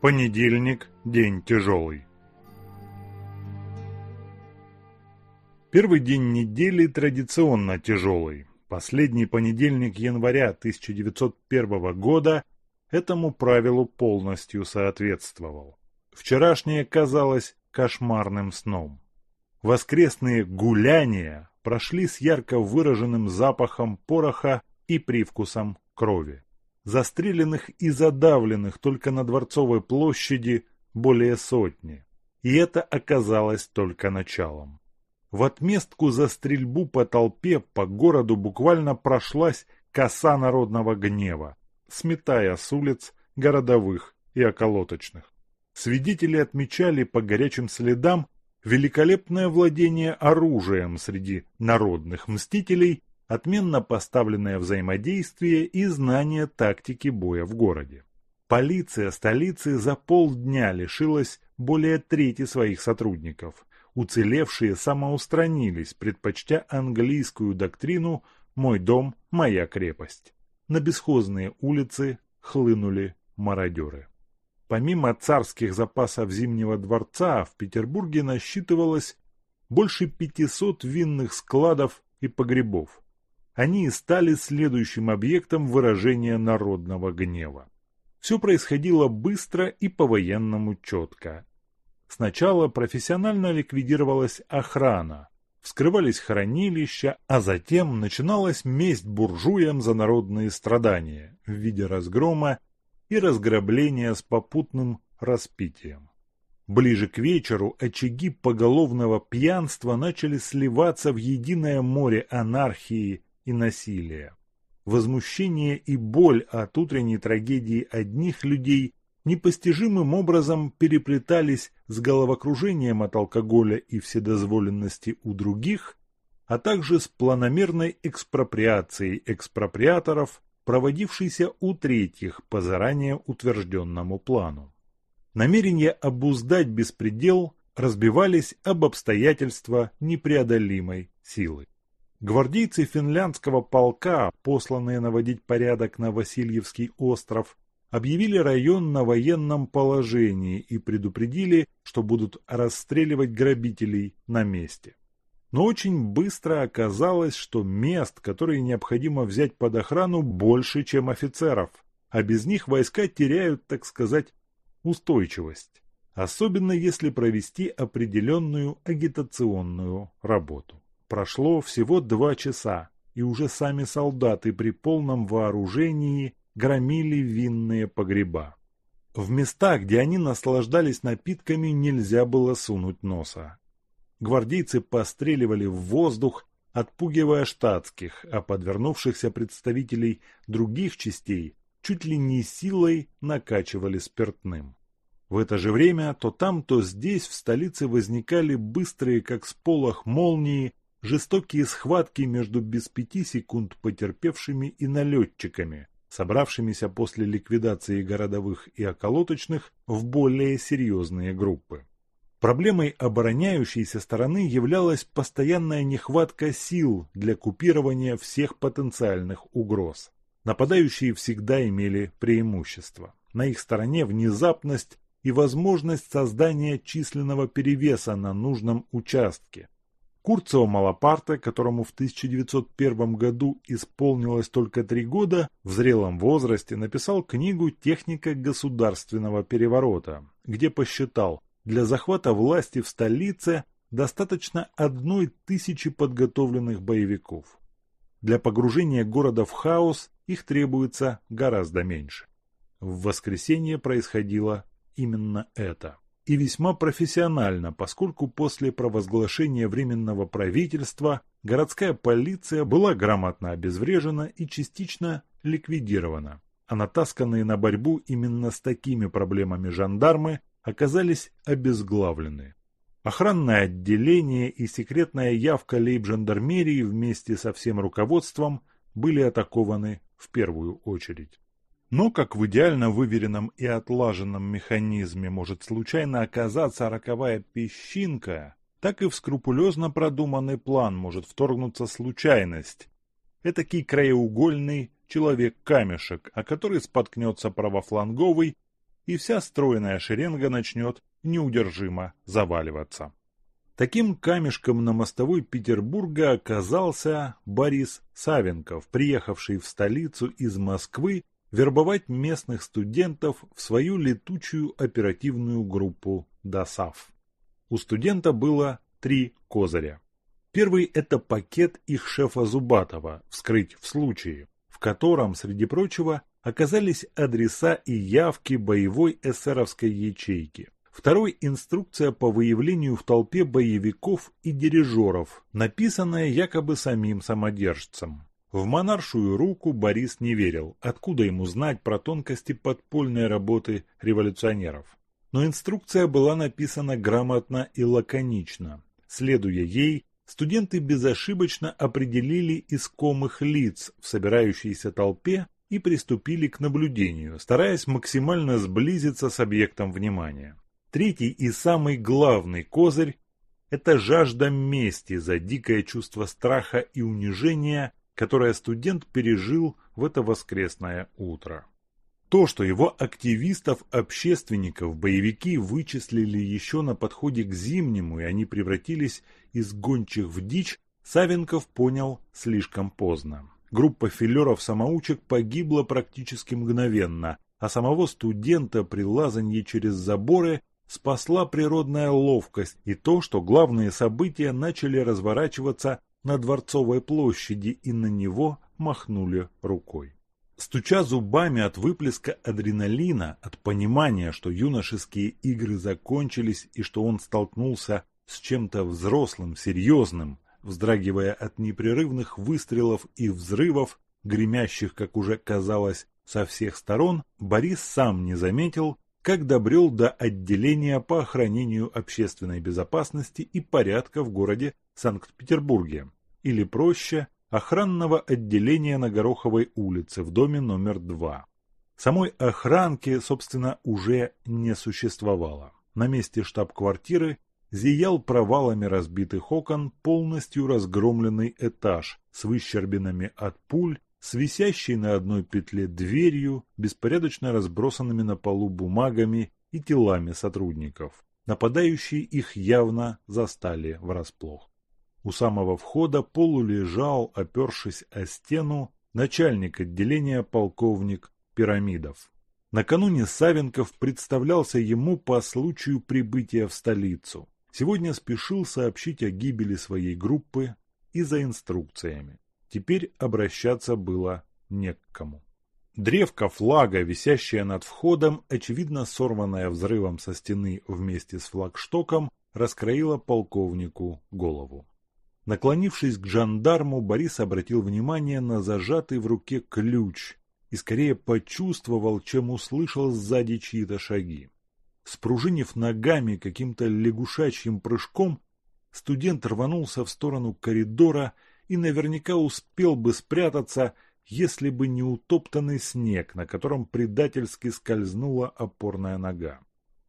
Понедельник – день тяжелый. Первый день недели традиционно тяжелый. Последний понедельник января 1901 года этому правилу полностью соответствовал. Вчерашнее казалось кошмарным сном. Воскресные гуляния прошли с ярко выраженным запахом пороха и привкусом крови застреленных и задавленных только на Дворцовой площади более сотни. И это оказалось только началом. В отместку за стрельбу по толпе по городу буквально прошлась коса народного гнева, сметая с улиц городовых и околоточных. Свидетели отмечали по горячим следам великолепное владение оружием среди народных мстителей отменно поставленное взаимодействие и знание тактики боя в городе. Полиция столицы за полдня лишилась более трети своих сотрудников. Уцелевшие самоустранились, предпочтя английскую доктрину «мой дом, моя крепость». На бесхозные улицы хлынули мародеры. Помимо царских запасов Зимнего дворца, в Петербурге насчитывалось больше 500 винных складов и погребов они стали следующим объектом выражения народного гнева. Все происходило быстро и по-военному четко. Сначала профессионально ликвидировалась охрана, вскрывались хранилища, а затем начиналась месть буржуям за народные страдания в виде разгрома и разграбления с попутным распитием. Ближе к вечеру очаги поголовного пьянства начали сливаться в единое море анархии и насилия. Возмущение и боль от утренней трагедии одних людей непостижимым образом переплетались с головокружением от алкоголя и вседозволенности у других, а также с планомерной экспроприацией экспроприаторов, проводившейся у третьих по заранее утвержденному плану. Намерения обуздать беспредел разбивались об обстоятельства непреодолимой силы. Гвардейцы финляндского полка, посланные наводить порядок на Васильевский остров, объявили район на военном положении и предупредили, что будут расстреливать грабителей на месте. Но очень быстро оказалось, что мест, которые необходимо взять под охрану, больше, чем офицеров, а без них войска теряют, так сказать, устойчивость, особенно если провести определенную агитационную работу. Прошло всего два часа, и уже сами солдаты при полном вооружении громили винные погреба. В места, где они наслаждались напитками, нельзя было сунуть носа. Гвардейцы постреливали в воздух, отпугивая штатских, а подвернувшихся представителей других частей чуть ли не силой накачивали спиртным. В это же время то там, то здесь в столице возникали быстрые, как сполох молнии, жестокие схватки между без пяти секунд потерпевшими и налетчиками, собравшимися после ликвидации городовых и околоточных в более серьезные группы. Проблемой обороняющейся стороны являлась постоянная нехватка сил для купирования всех потенциальных угроз. Нападающие всегда имели преимущество. На их стороне внезапность и возможность создания численного перевеса на нужном участке, Курцева Малапарте, которому в 1901 году исполнилось только три года, в зрелом возрасте написал книгу «Техника государственного переворота», где посчитал, для захвата власти в столице достаточно одной тысячи подготовленных боевиков. Для погружения города в хаос их требуется гораздо меньше. В воскресенье происходило именно это и весьма профессионально, поскольку после провозглашения Временного правительства городская полиция была грамотно обезврежена и частично ликвидирована, а натасканные на борьбу именно с такими проблемами жандармы оказались обезглавлены. Охранное отделение и секретная явка лейб-жандармерии вместе со всем руководством были атакованы в первую очередь. Но как в идеально выверенном и отлаженном механизме может случайно оказаться роковая песчинка, так и в скрупулезно продуманный план может вторгнуться случайность. Этакий краеугольный человек-камешек, о который споткнется правофланговый и вся стройная шеренга начнет неудержимо заваливаться. Таким камешком на мостовой Петербурга оказался Борис Савенков, приехавший в столицу из Москвы вербовать местных студентов в свою летучую оперативную группу ДОСАФ. У студента было три козыря. Первый – это пакет их шефа Зубатова «Вскрыть в случае», в котором, среди прочего, оказались адреса и явки боевой эсеровской ячейки. Второй – инструкция по выявлению в толпе боевиков и дирижеров, написанная якобы самим самодержцем. В монаршую руку Борис не верил, откуда ему знать про тонкости подпольной работы революционеров. Но инструкция была написана грамотно и лаконично. Следуя ей, студенты безошибочно определили искомых лиц в собирающейся толпе и приступили к наблюдению, стараясь максимально сблизиться с объектом внимания. Третий и самый главный козырь – это жажда мести за дикое чувство страха и унижения, которое студент пережил в это воскресное утро. То, что его активистов-общественников боевики вычислили еще на подходе к зимнему, и они превратились из гончих в дичь, Савенков понял слишком поздно. Группа филеров-самоучек погибла практически мгновенно, а самого студента при лазанье через заборы спасла природная ловкость и то, что главные события начали разворачиваться на Дворцовой площади и на него махнули рукой. Стуча зубами от выплеска адреналина, от понимания, что юношеские игры закончились и что он столкнулся с чем-то взрослым, серьезным, вздрагивая от непрерывных выстрелов и взрывов, гремящих, как уже казалось, со всех сторон, Борис сам не заметил, как добрел до отделения по охранению общественной безопасности и порядка в городе Санкт-Петербурге, или проще, охранного отделения на Гороховой улице в доме номер 2. Самой охранки, собственно, уже не существовало. На месте штаб-квартиры зиял провалами разбитых окон полностью разгромленный этаж с выщербинами от пуль с висящей на одной петле дверью, беспорядочно разбросанными на полу бумагами и телами сотрудников. Нападающие их явно застали врасплох. У самого входа полулежал, опершись о стену, начальник отделения полковник Пирамидов. Накануне Савенков представлялся ему по случаю прибытия в столицу. Сегодня спешил сообщить о гибели своей группы и за инструкциями. Теперь обращаться было не к кому. Древко флага, висящее над входом, очевидно сорванное взрывом со стены вместе с флагштоком, раскроило полковнику голову. Наклонившись к жандарму, Борис обратил внимание на зажатый в руке ключ и скорее почувствовал, чем услышал сзади чьи-то шаги. Спружинив ногами каким-то лягушачьим прыжком, студент рванулся в сторону коридора и наверняка успел бы спрятаться, если бы не утоптанный снег, на котором предательски скользнула опорная нога.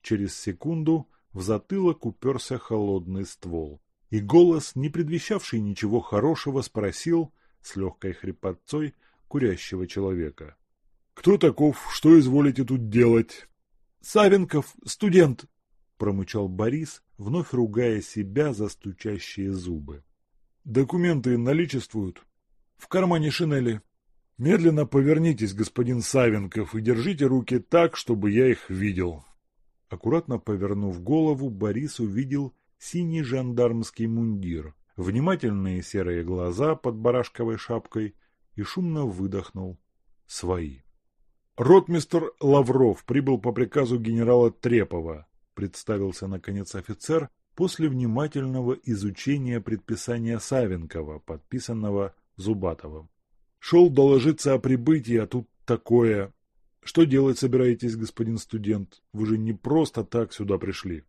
Через секунду в затылок уперся холодный ствол, и голос, не предвещавший ничего хорошего, спросил с легкой хрипотцой курящего человека. — Кто таков? Что изволите тут делать? — Савенков, студент, — промычал Борис, вновь ругая себя за стучащие зубы. Документы наличествуют? В кармане шинели. Медленно повернитесь, господин Савенков, и держите руки так, чтобы я их видел. Аккуратно повернув голову, Борис увидел синий жандармский мундир, внимательные серые глаза под барашковой шапкой и шумно выдохнул. Свои. Ротмистр Лавров прибыл по приказу генерала Трепова, представился наконец офицер после внимательного изучения предписания Савенкова, подписанного Зубатовым. Шел доложиться о прибытии, а тут такое. Что делать собираетесь, господин студент? Вы же не просто так сюда пришли.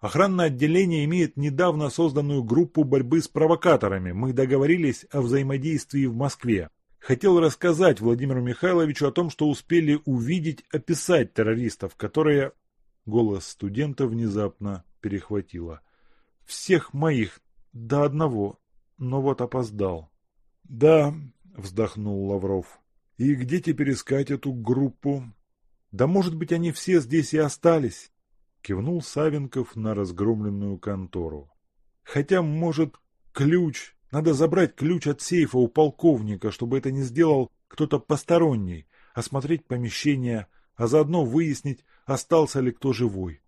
Охранное отделение имеет недавно созданную группу борьбы с провокаторами. Мы договорились о взаимодействии в Москве. Хотел рассказать Владимиру Михайловичу о том, что успели увидеть, описать террористов, которые... Голос студента внезапно перехватило. Всех моих до одного, но вот опоздал. Да, вздохнул Лавров. И где теперь искать эту группу? Да может быть они все здесь и остались? Кивнул Савенков на разгромленную контору. Хотя, может, ключ... Надо забрать ключ от сейфа у полковника, чтобы это не сделал кто-то посторонний, осмотреть помещение, а заодно выяснить, остался ли кто живой.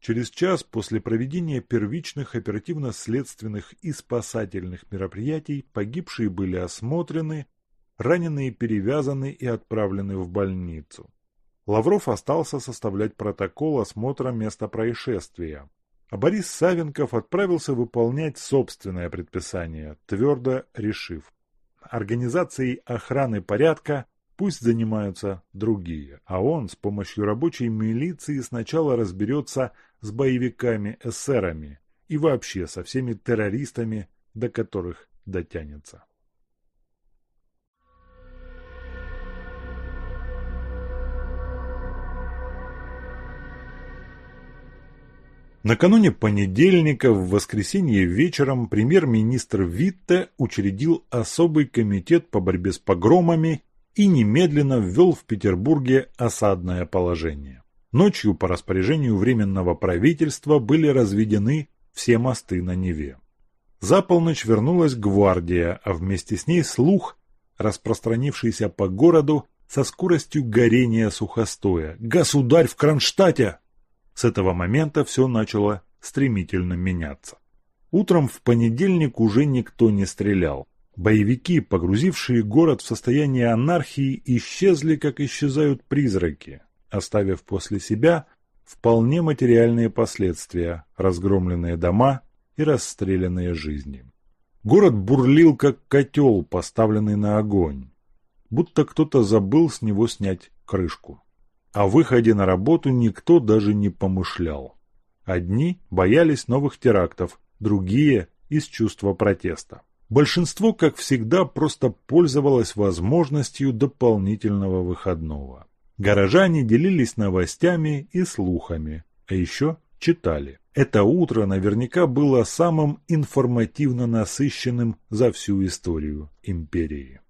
Через час после проведения первичных оперативно-следственных и спасательных мероприятий погибшие были осмотрены, раненые перевязаны и отправлены в больницу. Лавров остался составлять протокол осмотра места происшествия, а Борис Савенков отправился выполнять собственное предписание, твердо решив. Организацией охраны порядка пусть занимаются другие, а он с помощью рабочей милиции сначала разберется с боевиками-эсерами и вообще со всеми террористами, до которых дотянется. Накануне понедельника в воскресенье вечером премьер-министр Витте учредил особый комитет по борьбе с погромами и немедленно ввел в Петербурге осадное положение. Ночью по распоряжению Временного правительства были разведены все мосты на Неве. За полночь вернулась гвардия, а вместе с ней слух, распространившийся по городу со скоростью горения сухостоя. «Государь в Кронштадте!» С этого момента все начало стремительно меняться. Утром в понедельник уже никто не стрелял. Боевики, погрузившие город в состояние анархии, исчезли, как исчезают призраки оставив после себя вполне материальные последствия, разгромленные дома и расстрелянные жизни. Город бурлил, как котел, поставленный на огонь, будто кто-то забыл с него снять крышку. О выходе на работу никто даже не помышлял. Одни боялись новых терактов, другие – из чувства протеста. Большинство, как всегда, просто пользовалось возможностью дополнительного выходного. Горожане делились новостями и слухами, а еще читали. Это утро наверняка было самым информативно насыщенным за всю историю империи.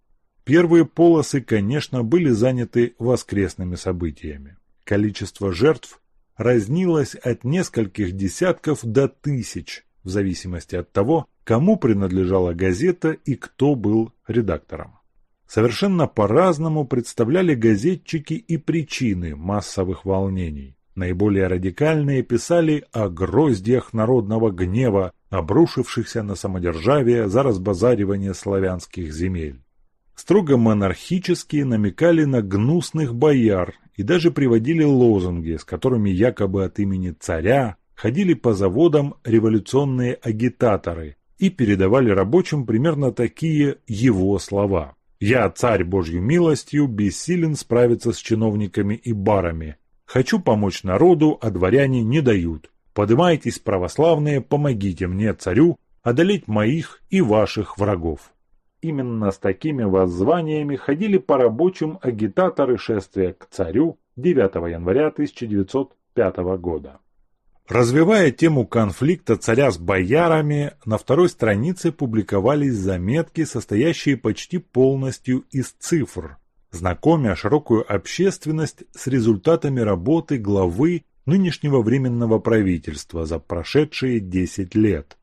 Первые полосы, конечно, были заняты воскресными событиями. Количество жертв разнилось от нескольких десятков до тысяч, в зависимости от того, кому принадлежала газета и кто был редактором. Совершенно по-разному представляли газетчики и причины массовых волнений. Наиболее радикальные писали о гроздьях народного гнева, обрушившихся на самодержавие за разбазаривание славянских земель. Строго монархические намекали на гнусных бояр и даже приводили лозунги, с которыми якобы от имени царя ходили по заводам революционные агитаторы и передавали рабочим примерно такие его слова. Я, царь Божью милостью, бессилен справиться с чиновниками и барами. Хочу помочь народу, а дворяне не дают. Подымайтесь, православные, помогите мне, царю, одолеть моих и ваших врагов. Именно с такими воззваниями ходили по рабочим агитаторы шествия к царю 9 января 1905 года. Развивая тему конфликта царя с боярами, на второй странице публиковались заметки, состоящие почти полностью из цифр, знакомя широкую общественность с результатами работы главы нынешнего Временного правительства за прошедшие 10 лет.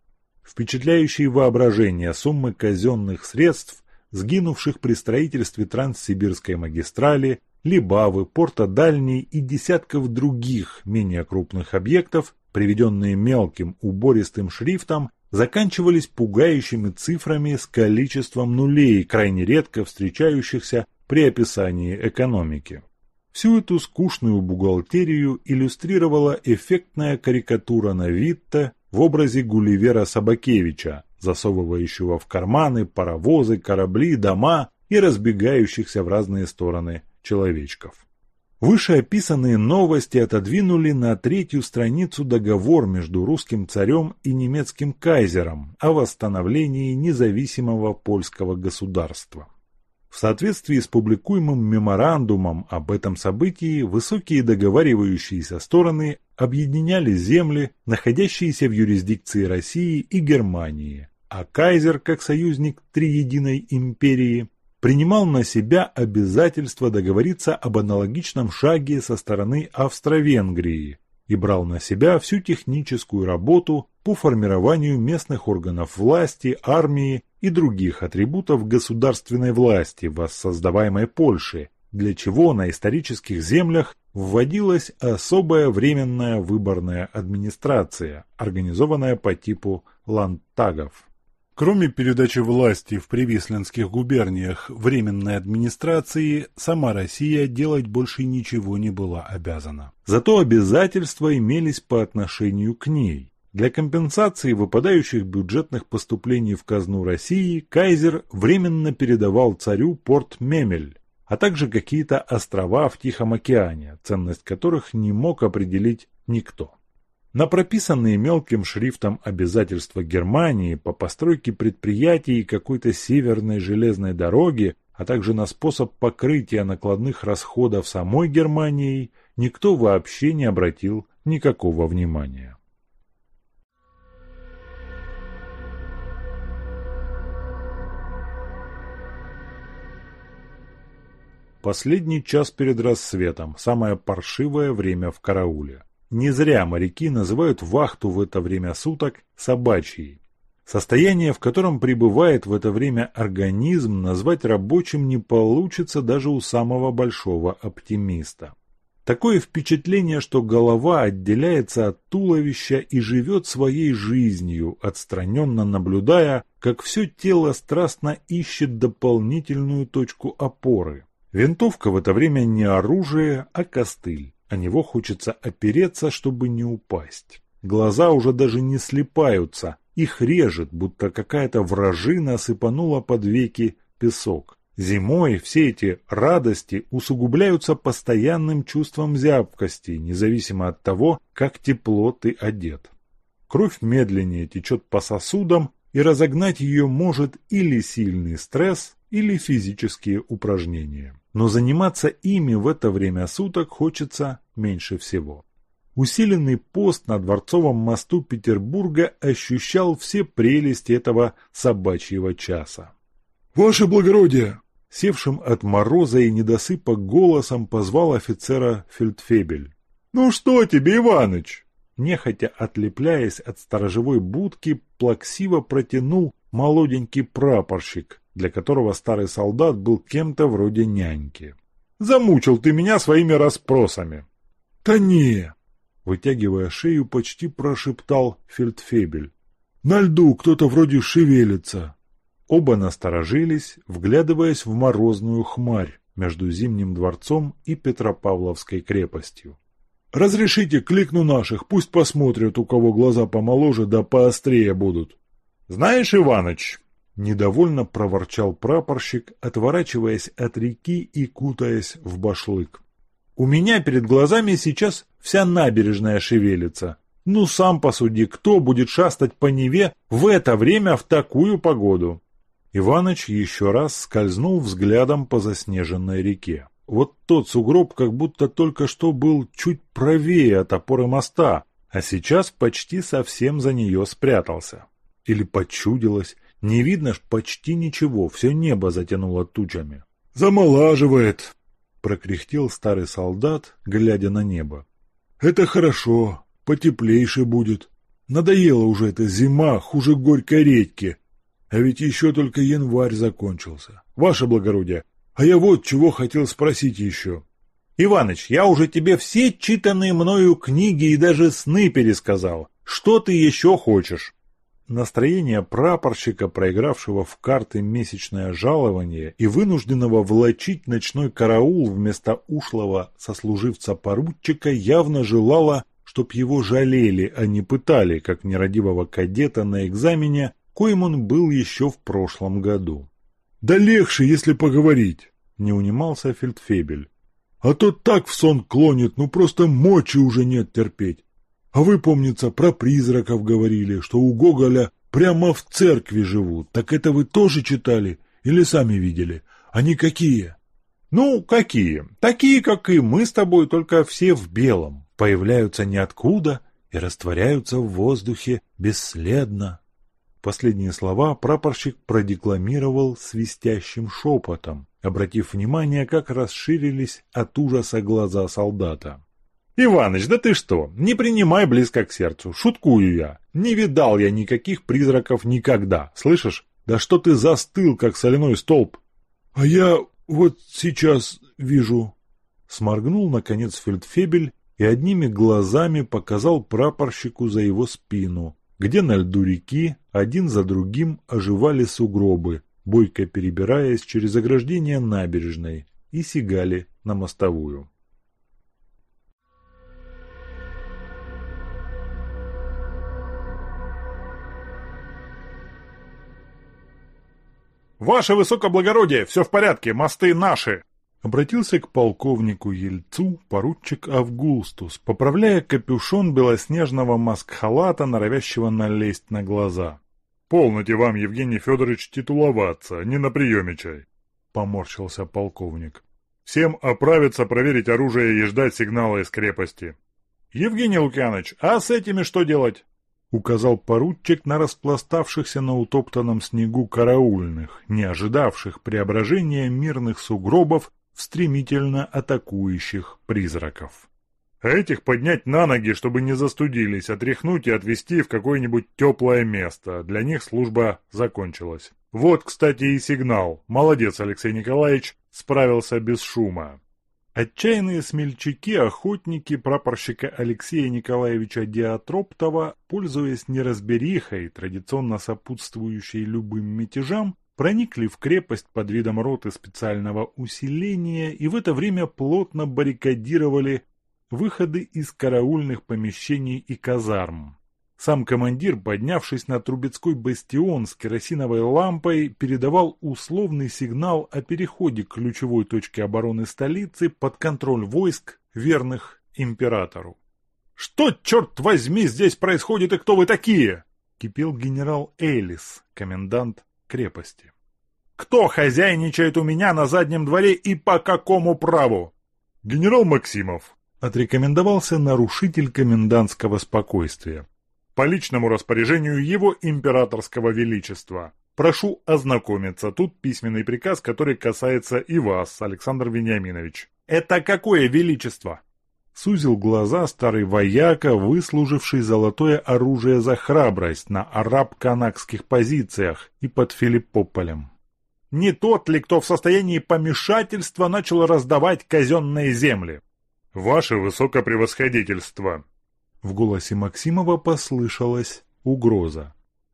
Впечатляющие воображение суммы казенных средств, сгинувших при строительстве Транссибирской магистрали, Либавы, порта Дальний и десятков других менее крупных объектов, приведенные мелким убористым шрифтом, заканчивались пугающими цифрами с количеством нулей, крайне редко встречающихся при описании экономики. Всю эту скучную бухгалтерию иллюстрировала эффектная карикатура на Витта в образе Гулливера Собакевича, засовывающего в карманы паровозы, корабли, дома и разбегающихся в разные стороны человечков. Вышеописанные новости отодвинули на третью страницу договор между русским царем и немецким кайзером о восстановлении независимого польского государства. В соответствии с публикуемым меморандумом об этом событии высокие договаривающиеся стороны объединяли земли, находящиеся в юрисдикции России и Германии, а кайзер, как союзник Триединой империи, принимал на себя обязательство договориться об аналогичном шаге со стороны Австро-Венгрии и брал на себя всю техническую работу по формированию местных органов власти, армии и других атрибутов государственной власти, воссоздаваемой Польши, для чего на исторических землях вводилась особая временная выборная администрация, организованная по типу ландтагов. Кроме передачи власти в привислинских губерниях временной администрации, сама Россия делать больше ничего не была обязана. Зато обязательства имелись по отношению к ней. Для компенсации выпадающих бюджетных поступлений в казну России кайзер временно передавал царю порт Мемель, а также какие-то острова в Тихом океане, ценность которых не мог определить никто. На прописанные мелким шрифтом обязательства Германии по постройке предприятий какой-то северной железной дороги, а также на способ покрытия накладных расходов самой Германией, никто вообще не обратил никакого внимания. Последний час перед рассветом – самое паршивое время в карауле. Не зря моряки называют вахту в это время суток собачьей. Состояние, в котором пребывает в это время организм, назвать рабочим не получится даже у самого большого оптимиста. Такое впечатление, что голова отделяется от туловища и живет своей жизнью, отстраненно наблюдая, как все тело страстно ищет дополнительную точку опоры. Винтовка в это время не оружие, а костыль. О него хочется опереться, чтобы не упасть. Глаза уже даже не слипаются, их режет, будто какая-то вражина сыпанула под веки песок. Зимой все эти радости усугубляются постоянным чувством зябкости, независимо от того, как тепло ты одет. Кровь медленнее течет по сосудам, и разогнать ее может или сильный стресс, или физические упражнения но заниматься ими в это время суток хочется меньше всего. Усиленный пост на Дворцовом мосту Петербурга ощущал все прелести этого собачьего часа. «Ваше благородие!» Севшим от мороза и недосыпа голосом позвал офицера Фельдфебель. «Ну что тебе, Иваныч?» Нехотя отлепляясь от сторожевой будки, плаксиво протянул молоденький прапорщик, для которого старый солдат был кем-то вроде няньки. «Замучил ты меня своими расспросами!» «Да не!» Вытягивая шею, почти прошептал Фельдфебель. «На льду кто-то вроде шевелится!» Оба насторожились, вглядываясь в морозную хмарь между Зимним дворцом и Петропавловской крепостью. «Разрешите, кликну наших, пусть посмотрят, у кого глаза помоложе да поострее будут». «Знаешь, Иваныч, Недовольно проворчал прапорщик, отворачиваясь от реки и кутаясь в башлык. «У меня перед глазами сейчас вся набережная шевелится. Ну, сам посуди, кто будет шастать по Неве в это время в такую погоду?» Иваныч еще раз скользнул взглядом по заснеженной реке. Вот тот сугроб как будто только что был чуть правее от опоры моста, а сейчас почти совсем за нее спрятался. Или почудилось, не видно ж почти ничего, все небо затянуло тучами. «Замолаживает!» — прокряхтел старый солдат, глядя на небо. «Это хорошо, потеплейше будет. Надоела уже эта зима, хуже горькой редьки. А ведь еще только январь закончился. Ваше благородие, а я вот чего хотел спросить еще». «Иваныч, я уже тебе все читанные мною книги и даже сны пересказал. Что ты еще хочешь?» Настроение прапорщика, проигравшего в карты месячное жалование и вынужденного влачить ночной караул вместо ушлого сослуживца-поручика, явно желало, чтоб его жалели, а не пытали, как нерадивого кадета на экзамене, коим он был еще в прошлом году. «Да легче, если поговорить», — не унимался Фельдфебель. «А то так в сон клонит, ну просто мочи уже нет терпеть. А вы, помнится, про призраков говорили, что у Гоголя прямо в церкви живут. Так это вы тоже читали или сами видели? Они какие? Ну, какие? Такие, как и мы с тобой, только все в белом. Появляются ниоткуда и растворяются в воздухе бесследно. Последние слова прапорщик продекламировал свистящим шепотом, обратив внимание, как расширились от ужаса глаза солдата. «Иваныч, да ты что? Не принимай близко к сердцу. Шуткую я. Не видал я никаких призраков никогда. Слышишь? Да что ты застыл, как соляной столб?» «А я вот сейчас вижу...» Сморгнул, наконец, фельдфебель и одними глазами показал прапорщику за его спину, где на льду реки один за другим оживали сугробы, бойко перебираясь через ограждение набережной, и сигали на мостовую. «Ваше высокоблагородие, все в порядке, мосты наши!» Обратился к полковнику Ельцу поручик Августус, поправляя капюшон белоснежного маскхалата, норовящего налезть на глаза. «Полноте вам, Евгений Федорович, титуловаться, не на приеме чай!» — поморщился полковник. «Всем оправиться, проверить оружие и ждать сигнала из крепости». «Евгений Лукьянович, а с этими что делать?» — указал поручик на распластавшихся на утоптанном снегу караульных, не ожидавших преображения мирных сугробов в стремительно атакующих призраков. Этих поднять на ноги, чтобы не застудились, отряхнуть и отвезти в какое-нибудь теплое место. Для них служба закончилась. Вот, кстати, и сигнал. Молодец, Алексей Николаевич, справился без шума. Отчаянные смельчаки-охотники прапорщика Алексея Николаевича Диатроптова, пользуясь неразберихой, традиционно сопутствующей любым мятежам, проникли в крепость под видом роты специального усиления и в это время плотно баррикадировали выходы из караульных помещений и казарм. Сам командир, поднявшись на Трубецкой бастион с керосиновой лампой, передавал условный сигнал о переходе к ключевой точке обороны столицы под контроль войск, верных императору. «Что, черт возьми, здесь происходит и кто вы такие?» — кипел генерал Элис, комендант крепости. «Кто хозяйничает у меня на заднем дворе и по какому праву?» «Генерал Максимов», — отрекомендовался нарушитель комендантского спокойствия по личному распоряжению его императорского величества. Прошу ознакомиться. Тут письменный приказ, который касается и вас, Александр Вениаминович. Это какое величество? Сузил глаза старый вояка, выслуживший золотое оружие за храбрость на араб-канакских позициях и под Филиппополем. Не тот ли, кто в состоянии помешательства начал раздавать казенные земли? Ваше высокопревосходительство, в голосе Максимова послышалась угроза.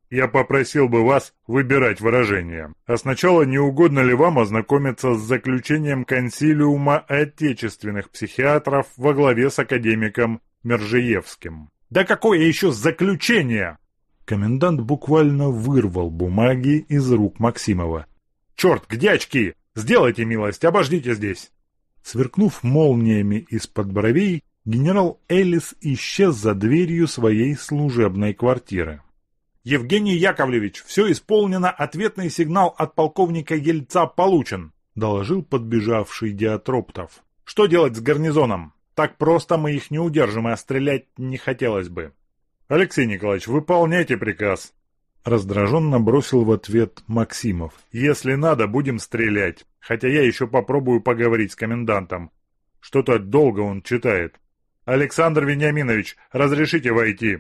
«Я попросил бы вас выбирать выражение. А сначала не угодно ли вам ознакомиться с заключением консилиума отечественных психиатров во главе с академиком Мержиевским?» «Да какое еще заключение?» Комендант буквально вырвал бумаги из рук Максимова. «Черт, где очки? Сделайте милость, обождите здесь!» Сверкнув молниями из-под бровей, генерал Элис исчез за дверью своей служебной квартиры. «Евгений Яковлевич, все исполнено, ответный сигнал от полковника Ельца получен», доложил подбежавший Диатроптов. «Что делать с гарнизоном? Так просто мы их не удержим, а стрелять не хотелось бы». «Алексей Николаевич, выполняйте приказ», Раздраженно бросил в ответ Максимов. «Если надо, будем стрелять. Хотя я еще попробую поговорить с комендантом. Что-то долго он читает. «Александр Вениаминович, разрешите войти?»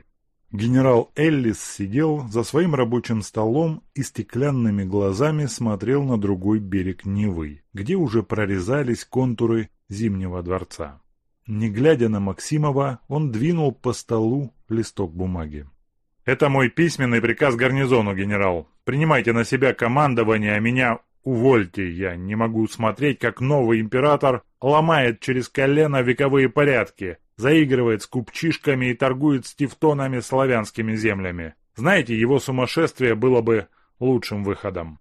Генерал Эллис сидел за своим рабочим столом и стеклянными глазами смотрел на другой берег Невы, где уже прорезались контуры Зимнего дворца. Не глядя на Максимова, он двинул по столу листок бумаги. «Это мой письменный приказ гарнизону, генерал. Принимайте на себя командование, а меня увольте. Я не могу смотреть, как новый император ломает через колено вековые порядки, заигрывает с купчишками и торгует с тевтонами славянскими землями. Знаете, его сумасшествие было бы лучшим выходом.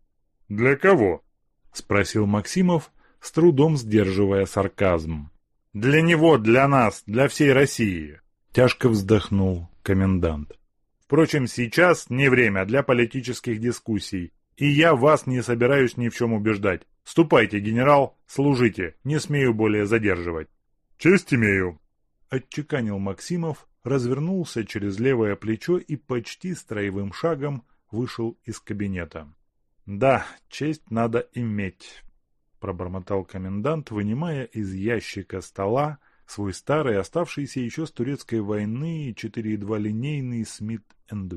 «Для кого?» — спросил Максимов, с трудом сдерживая сарказм. «Для него, для нас, для всей России!» — тяжко вздохнул комендант. «Впрочем, сейчас не время для политических дискуссий, и я вас не собираюсь ни в чем убеждать. Ступайте, генерал, служите, не смею более задерживать». «Честь имею», отчеканил Максимов, развернулся через левое плечо и почти строевым шагом вышел из кабинета. «Да, честь надо иметь», — пробормотал комендант, вынимая из ящика стола свой старый, оставшийся еще с турецкой войны, 4,2 линейный Смит энд.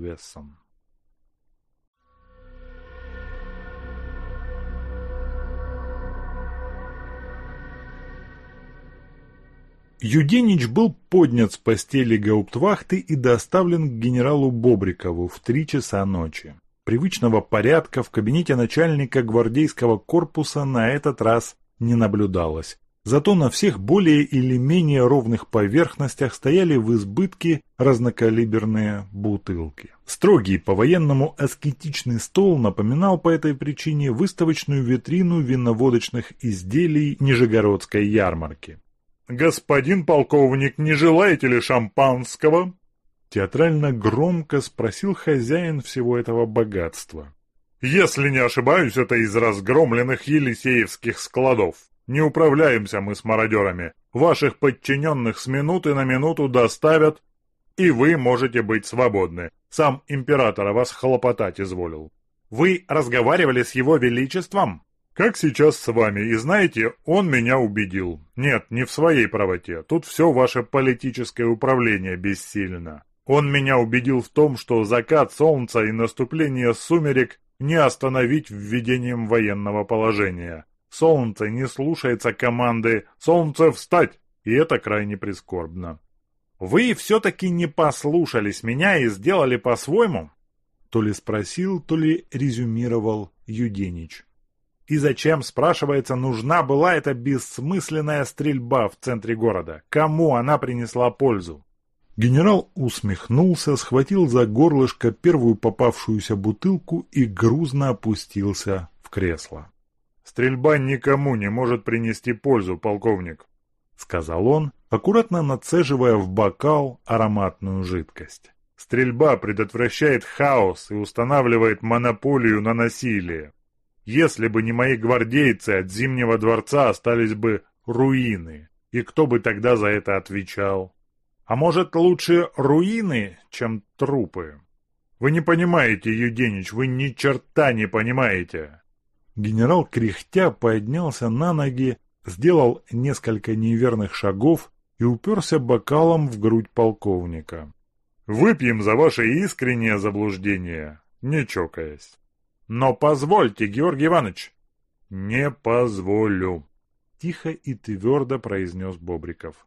Юденич был поднят с постели гауптвахты и доставлен к генералу Бобрикову в три часа ночи. Привычного порядка в кабинете начальника гвардейского корпуса на этот раз не наблюдалось. Зато на всех более или менее ровных поверхностях стояли в избытке разнокалиберные бутылки. Строгий по-военному аскетичный стол напоминал по этой причине выставочную витрину виноводочных изделий Нижегородской ярмарки. «Господин полковник, не желаете ли шампанского?» Театрально громко спросил хозяин всего этого богатства. «Если не ошибаюсь, это из разгромленных Елисеевских складов. Не управляемся мы с мародерами. Ваших подчиненных с минуты на минуту доставят, и вы можете быть свободны. Сам император вас хлопотать изволил». «Вы разговаривали с его величеством?» Как сейчас с вами, и знаете, он меня убедил. Нет, не в своей правоте, тут все ваше политическое управление бессильно. Он меня убедил в том, что закат солнца и наступление сумерек не остановить введением военного положения. Солнце не слушается команды «Солнце, встать!» и это крайне прискорбно. «Вы все-таки не послушались меня и сделали по-своему?» То ли спросил, то ли резюмировал Юденич. И зачем, спрашивается, нужна была эта бессмысленная стрельба в центре города? Кому она принесла пользу? Генерал усмехнулся, схватил за горлышко первую попавшуюся бутылку и грузно опустился в кресло. «Стрельба никому не может принести пользу, полковник», — сказал он, аккуратно нацеживая в бокал ароматную жидкость. «Стрельба предотвращает хаос и устанавливает монополию на насилие. Если бы не мои гвардейцы, от Зимнего дворца остались бы руины. И кто бы тогда за это отвечал? А может, лучше руины, чем трупы? Вы не понимаете, Юденич, вы ни черта не понимаете. Генерал кряхтя поднялся на ноги, сделал несколько неверных шагов и уперся бокалом в грудь полковника. «Выпьем за ваше искреннее заблуждение, не чокаясь». Но позвольте, Георгий Иванович. Не позволю. Тихо и твердо произнес Бобриков.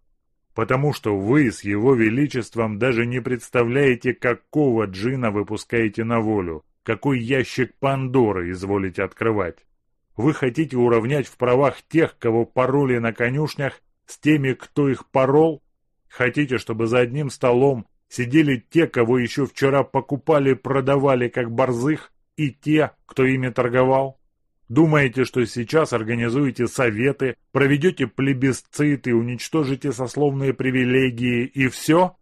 Потому что вы с его величеством даже не представляете, какого джина выпускаете на волю, какой ящик Пандоры изволите открывать. Вы хотите уравнять в правах тех, кого пороли на конюшнях, с теми, кто их порол? Хотите, чтобы за одним столом сидели те, кого еще вчера покупали-продавали как борзых, и те, кто ими торговал? Думаете, что сейчас организуете советы, проведете плебисциты, уничтожите сословные привилегии и все?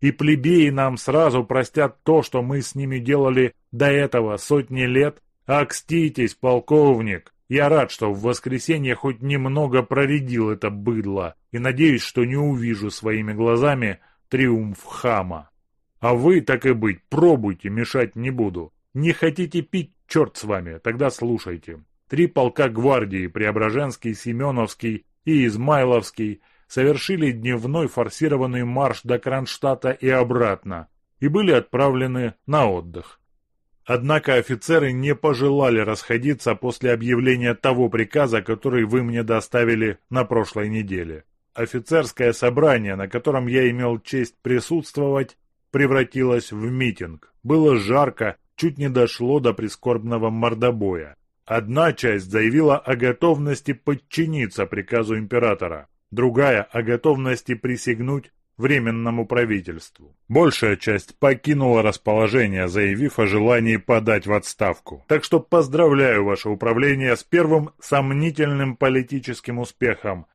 И плебеи нам сразу простят то, что мы с ними делали до этого сотни лет? Окститесь, полковник! Я рад, что в воскресенье хоть немного проредил это быдло, и надеюсь, что не увижу своими глазами триумф хама. А вы, так и быть, пробуйте, мешать не буду. Не хотите пить, черт с вами, тогда слушайте. Три полка гвардии, Преображенский, Семеновский и Измайловский, совершили дневной форсированный марш до Кронштадта и обратно, и были отправлены на отдых. Однако офицеры не пожелали расходиться после объявления того приказа, который вы мне доставили на прошлой неделе. Офицерское собрание, на котором я имел честь присутствовать, превратилось в митинг. Было жарко, чуть не дошло до прискорбного мордобоя. Одна часть заявила о готовности подчиниться приказу императора, другая – о готовности присягнуть Временному правительству. Большая часть покинула расположение, заявив о желании подать в отставку. Так что поздравляю ваше управление с первым сомнительным политическим успехом.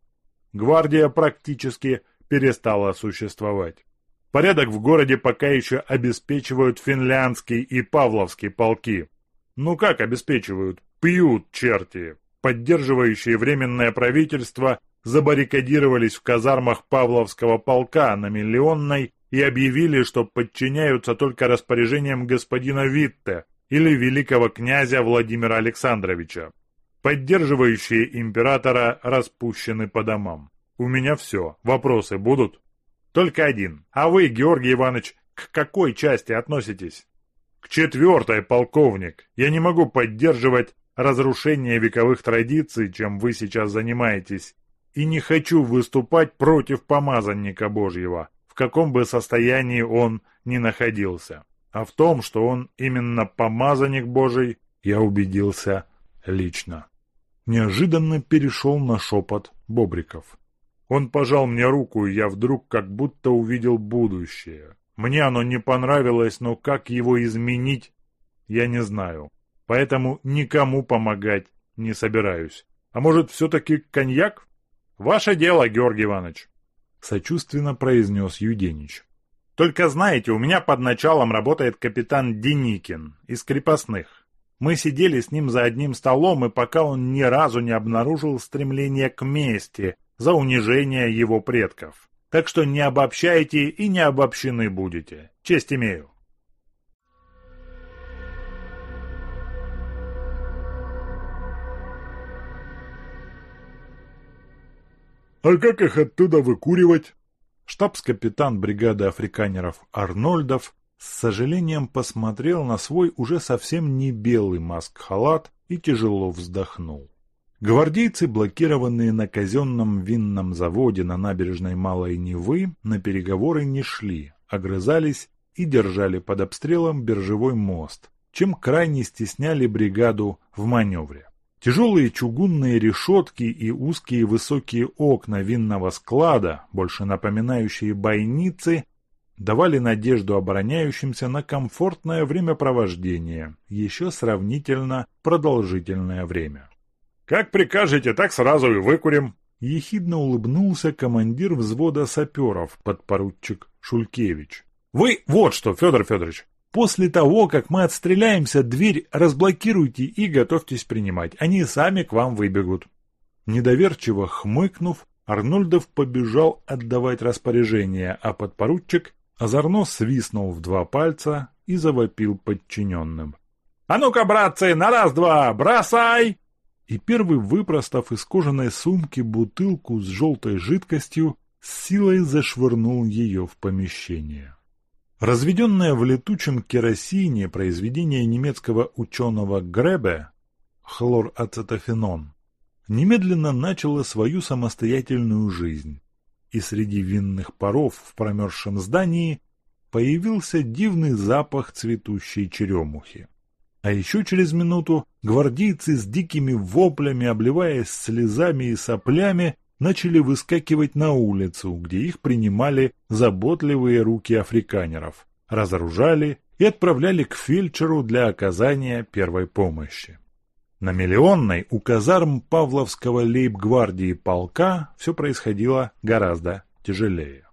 Гвардия практически перестала существовать. Порядок в городе пока еще обеспечивают финляндский и павловский полки. Ну как обеспечивают? Пьют черти. Поддерживающие временное правительство забаррикадировались в казармах Павловского полка на Миллионной и объявили, что подчиняются только распоряжениям господина Витте, или великого князя Владимира Александровича. Поддерживающие императора распущены по домам. У меня все. Вопросы будут? Только один. А вы, Георгий Иванович, к какой части относитесь? К четвертой, полковник. Я не могу поддерживать разрушение вековых традиций, чем вы сейчас занимаетесь, и не хочу выступать против помазанника Божьего, в каком бы состоянии он ни находился. А в том, что он именно помазанник Божий, я убедился лично. Неожиданно перешел на шепот Бобриков. Он пожал мне руку, и я вдруг как будто увидел будущее. Мне оно не понравилось, но как его изменить, я не знаю. Поэтому никому помогать не собираюсь. А может, все-таки коньяк? Ваше дело, Георгий Иванович. Сочувственно произнес Юденич. Только знаете, у меня под началом работает капитан Деникин из крепостных. Мы сидели с ним за одним столом, и пока он ни разу не обнаружил стремление к мести за унижение его предков. Так что не обобщайте и не обобщены будете. Честь имею. «А как их оттуда выкуривать?» Штабс-капитан бригады африканеров Арнольдов с сожалением посмотрел на свой уже совсем не белый маск-халат и тяжело вздохнул. Гвардейцы, блокированные на казенном винном заводе на набережной Малой Невы, на переговоры не шли, огрызались и держали под обстрелом биржевой мост, чем крайне стесняли бригаду в маневре. Тяжелые чугунные решетки и узкие высокие окна винного склада, больше напоминающие бойницы, давали надежду обороняющимся на комфортное времяпровождение, еще сравнительно продолжительное время. «Как прикажете, так сразу и выкурим!» Ехидно улыбнулся командир взвода саперов, подпоручик Шулькевич. «Вы вот что, Федор Федорович, после того, как мы отстреляемся, дверь разблокируйте и готовьтесь принимать. Они сами к вам выбегут». Недоверчиво хмыкнув, Арнольдов побежал отдавать распоряжение, а подпоручик озорно свистнул в два пальца и завопил подчиненным. «А ну-ка, братцы, на раз-два, бросай!» И первый, выпростав из кожаной сумки бутылку с желтой жидкостью, с силой зашвырнул ее в помещение. Разведенное в летучем керосине произведение немецкого ученого Гребе хлорацетофенон немедленно начало свою самостоятельную жизнь, и среди винных паров в промерзшем здании появился дивный запах цветущей черемухи. А еще через минуту гвардейцы с дикими воплями, обливаясь слезами и соплями, начали выскакивать на улицу, где их принимали заботливые руки африканеров, разоружали и отправляли к фельдшеру для оказания первой помощи. На Миллионной у казарм Павловского лейб-гвардии полка все происходило гораздо тяжелее.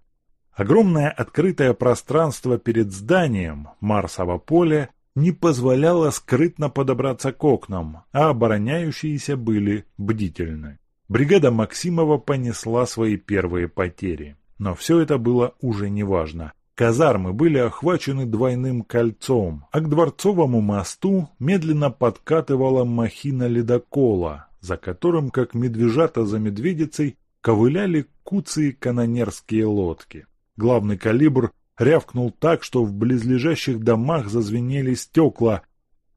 Огромное открытое пространство перед зданием, Марсово поле, не позволяло скрытно подобраться к окнам, а обороняющиеся были бдительны. Бригада Максимова понесла свои первые потери. Но все это было уже неважно. Казармы были охвачены двойным кольцом, а к Дворцовому мосту медленно подкатывала махина ледокола, за которым, как медвежата за медведицей, ковыляли куцые канонерские лодки. Главный калибр рявкнул так, что в близлежащих домах зазвенели стекла,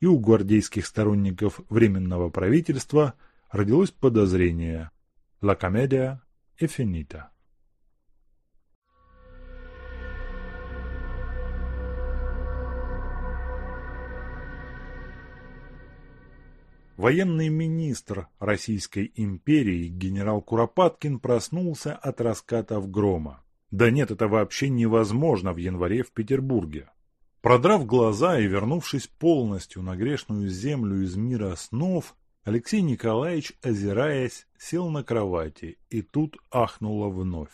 и у гвардейских сторонников Временного правительства родилось подозрение «La комедия è finita». Военный министр Российской империи генерал Куропаткин проснулся от раскатов грома. Да нет, это вообще невозможно в январе в Петербурге. Продрав глаза и вернувшись полностью на грешную землю из мира снов, Алексей Николаевич, озираясь, сел на кровати и тут ахнуло вновь.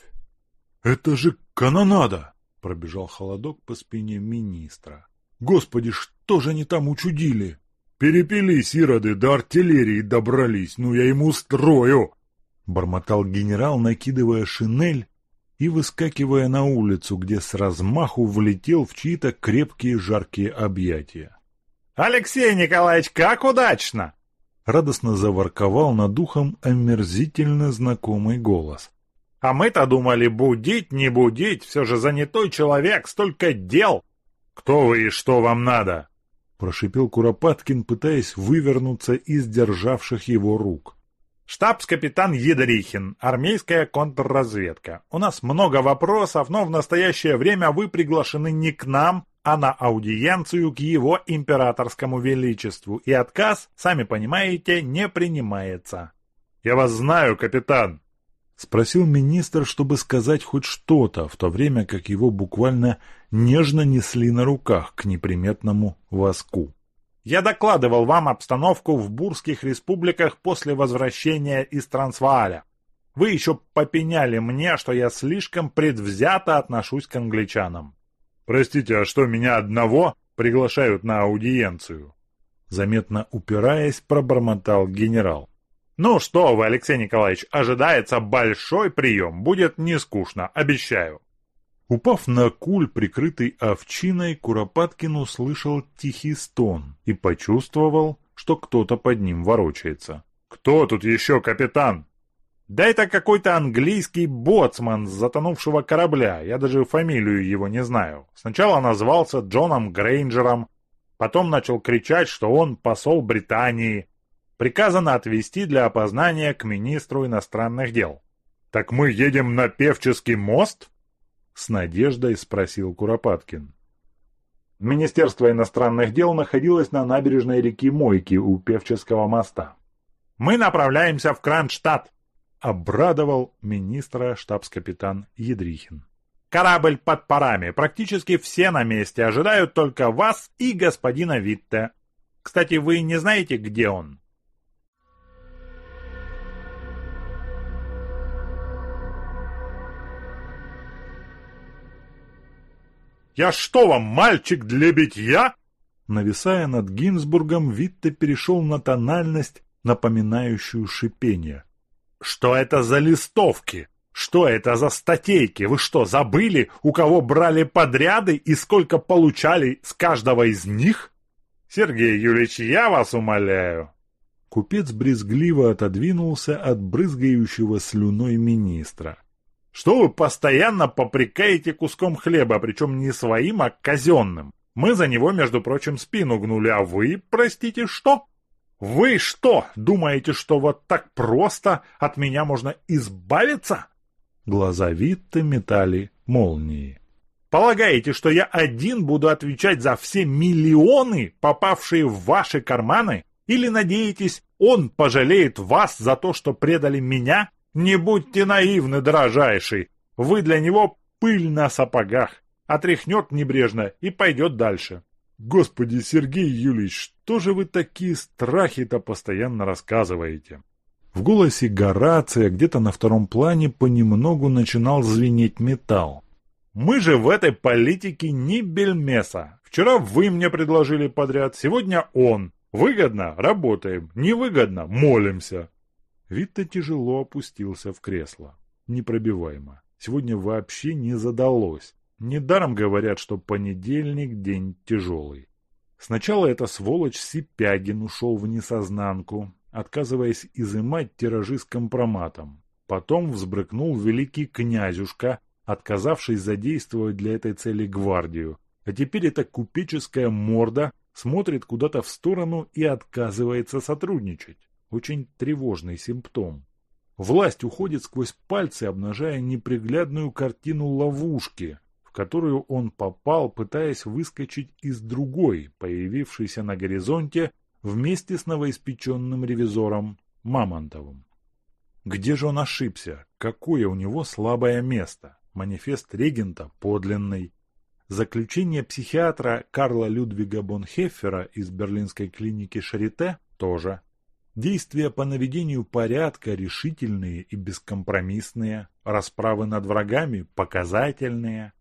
«Это же канонада!» – пробежал холодок по спине министра. «Господи, что же они там учудили?» «Перепились ироды, до артиллерии добрались, ну я ему устрою!» Бормотал генерал, накидывая шинель и выскакивая на улицу, где с размаху влетел в чьи-то крепкие жаркие объятия. «Алексей Николаевич, как удачно!» Радостно заворковал над духом омерзительно знакомый голос. «А мы-то думали, будить, не будить, все же занятой человек, столько дел!» «Кто вы и что вам надо?» Прошипел Куропаткин, пытаясь вывернуться из державших его рук. «Штабс-капитан Едрихин, армейская контрразведка. У нас много вопросов, но в настоящее время вы приглашены не к нам, а на аудиенцию к его императорскому величеству, и отказ, сами понимаете, не принимается. «Я вас знаю, капитан!» Спросил министр, чтобы сказать хоть что-то, в то время как его буквально нежно несли на руках к неприметному воску. «Я докладывал вам обстановку в бурских республиках после возвращения из Трансвааля. Вы еще попеняли мне, что я слишком предвзято отношусь к англичанам. «Простите, а что, меня одного приглашают на аудиенцию?» Заметно упираясь, пробормотал генерал. «Ну что вы, Алексей Николаевич, ожидается большой прием, будет не скучно, обещаю». Упав на куль, прикрытый овчиной, Куропаткин услышал тихий стон и почувствовал, что кто-то под ним ворочается. «Кто тут еще капитан?» Да это какой-то английский боцман с затонувшего корабля, я даже фамилию его не знаю. Сначала назвался Джоном Грейнджером, потом начал кричать, что он посол Британии. Приказано отвезти для опознания к министру иностранных дел. «Так мы едем на Певческий мост?» С надеждой спросил Куропаткин. Министерство иностранных дел находилось на набережной реки Мойки у Певческого моста. «Мы направляемся в Кронштадт», обрадовал министра штабс-капитан Едрихин. «Корабль под парами. Практически все на месте. Ожидают только вас и господина Витте. Кстати, вы не знаете, где он?» «Я что вам, мальчик для битья?» Нависая над Гинзбургом, Витте перешел на тональность, напоминающую шипение. Что это за листовки? Что это за статейки? Вы что, забыли, у кого брали подряды и сколько получали с каждого из них? Сергей Юрьевич, я вас умоляю. Купец брезгливо отодвинулся от брызгающего слюной министра. Что вы постоянно попрекаете куском хлеба, причем не своим, а казенным? Мы за него, между прочим, спину гнули, а вы, простите, что? «Вы что, думаете, что вот так просто от меня можно избавиться?» Глаза Витта метали молнии. «Полагаете, что я один буду отвечать за все миллионы, попавшие в ваши карманы? Или надеетесь, он пожалеет вас за то, что предали меня? Не будьте наивны, дорожайший. Вы для него пыль на сапогах. Отряхнет небрежно и пойдет дальше. Господи, Сергей Юлич, что же вы такие страхи-то постоянно рассказываете? В голосе Горация где-то на втором плане понемногу начинал звенеть металл. «Мы же в этой политике не бельмеса. Вчера вы мне предложили подряд, сегодня он. Выгодно – работаем, невыгодно – молимся». Витта тяжело опустился в кресло. Непробиваемо. Сегодня вообще не задалось. Недаром говорят, что понедельник – день тяжелый. Сначала эта сволочь Сипягин ушел в несознанку, отказываясь изымать тиражи с компроматом. Потом взбрыкнул великий князюшка, отказавшись задействовать для этой цели гвардию. А теперь эта купеческая морда смотрит куда-то в сторону и отказывается сотрудничать. Очень тревожный симптом. Власть уходит сквозь пальцы, обнажая неприглядную картину ловушки, которую он попал, пытаясь выскочить из другой, появившейся на горизонте вместе с новоиспеченным ревизором Мамонтовым. Где же он ошибся? Какое у него слабое место? Манифест регента подлинный. Заключение психиатра Карла Людвига Бонхеффера из берлинской клиники Шарите тоже. Действия по наведению порядка решительные и бескомпромиссные, расправы над врагами показательные,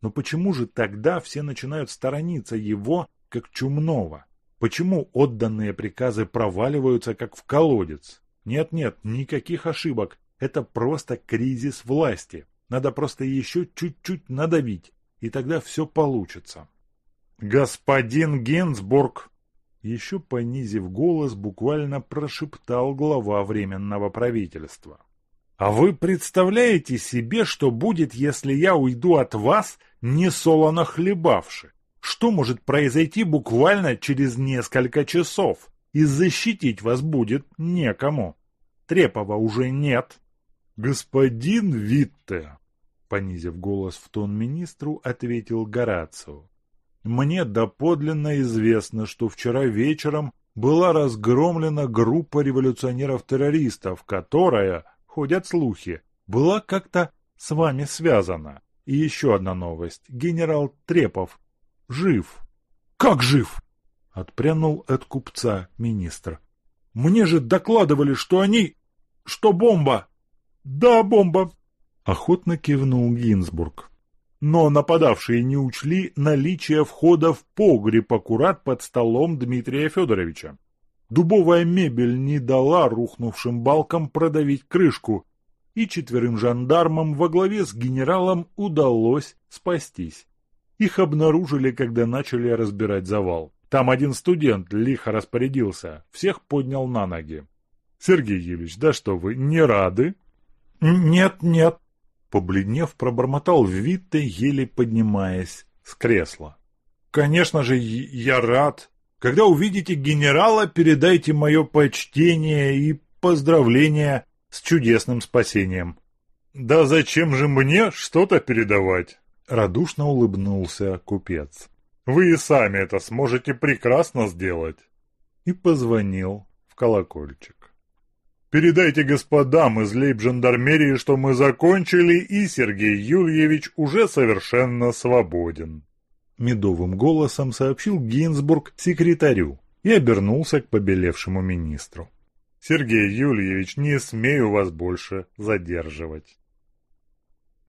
но почему же тогда все начинают сторониться его, как чумного? Почему отданные приказы проваливаются, как в колодец? Нет-нет, никаких ошибок. Это просто кризис власти. Надо просто еще чуть-чуть надавить, и тогда все получится. «Господин Гинзбург!» Еще понизив голос, буквально прошептал глава Временного правительства. «А вы представляете себе, что будет, если я уйду от вас, не солоно хлебавши? Что может произойти буквально через несколько часов? И защитить вас будет некому. Трепова уже нет». «Господин Витте!» Понизив голос в тон министру, ответил Горацио. Мне доподлинно известно, что вчера вечером была разгромлена группа революционеров-террористов, которая, ходят слухи, была как-то с вами связана. И еще одна новость. Генерал Трепов жив. Как жив? Отпрянул от купца министр. Мне же докладывали, что они... что бомба. Да, бомба. Охотно кивнул Гинзбург но нападавшие не учли наличие входа в погреб аккурат под столом Дмитрия Федоровича. Дубовая мебель не дала рухнувшим балкам продавить крышку, и четверым жандармам во главе с генералом удалось спастись. Их обнаружили, когда начали разбирать завал. Там один студент лихо распорядился, всех поднял на ноги. «Сергей Юрьевич, да что вы, не рады?» «Нет, нет», Побледнев, пробормотал Витте, еле поднимаясь с кресла. «Конечно же, я рад. Когда увидите генерала, передайте мое почтение и поздравления с чудесным спасением». «Да зачем же мне что-то передавать?» Радушно улыбнулся купец. «Вы и сами это сможете прекрасно сделать». И позвонил в колокольчик. Передайте господам из лейб-жандармерии, что мы закончили, и Сергей Юрьевич уже совершенно свободен. Медовым голосом сообщил Гинзбург секретарю и обернулся к побелевшему министру. Сергей Юрьевич, не смею вас больше задерживать.